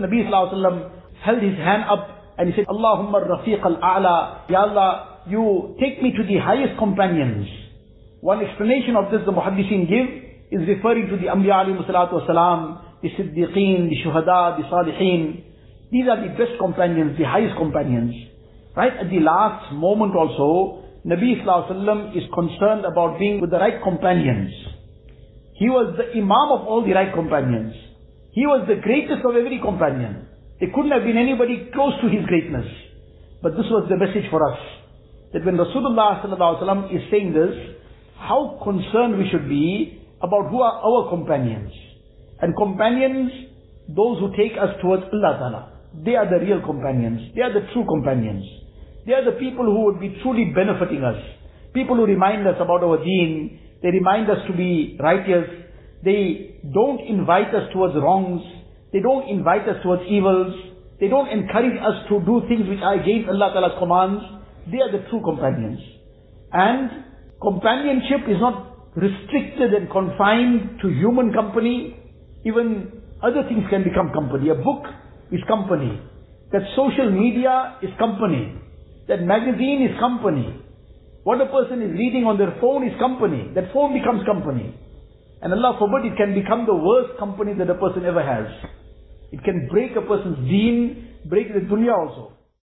Nabi Sallallahu Alaihi Wasallam held his hand up and he said, Allahumma rafiq al-a'la. Ya Allah, you take me to the highest companions. One explanation of this the muhaddishin give is referring to the Anbiya alayhi salatu wasalam, the Siddiqeen, the Shuhada, the Salihin. These are the best companions, the highest companions. Right at the last moment also, Nabi Sallallahu Alaihi Wasallam is concerned about being with the right companions. He was the Imam of all the right companions. He was the greatest of every companion. There couldn't have been anybody close to his greatness. But this was the message for us. That when Rasulullah is saying this, how concerned we should be about who are our companions. And companions, those who take us towards Allah Ta'ala. They are the real companions. They are the true companions. They are the people who would be truly benefiting us. People who remind us about our deen. They remind us to be righteous. They don't invite us towards wrongs. They don't invite us towards evils. They don't encourage us to do things which are against Allah Ta'ala's commands. They are the true companions. And companionship is not restricted and confined to human company. Even other things can become company. A book is company. That social media is company. That magazine is company. What a person is reading on their phone is company. That phone becomes company. And Allah forbid it can become the worst company that a person ever has. It can break a person's deen, break the dunya also.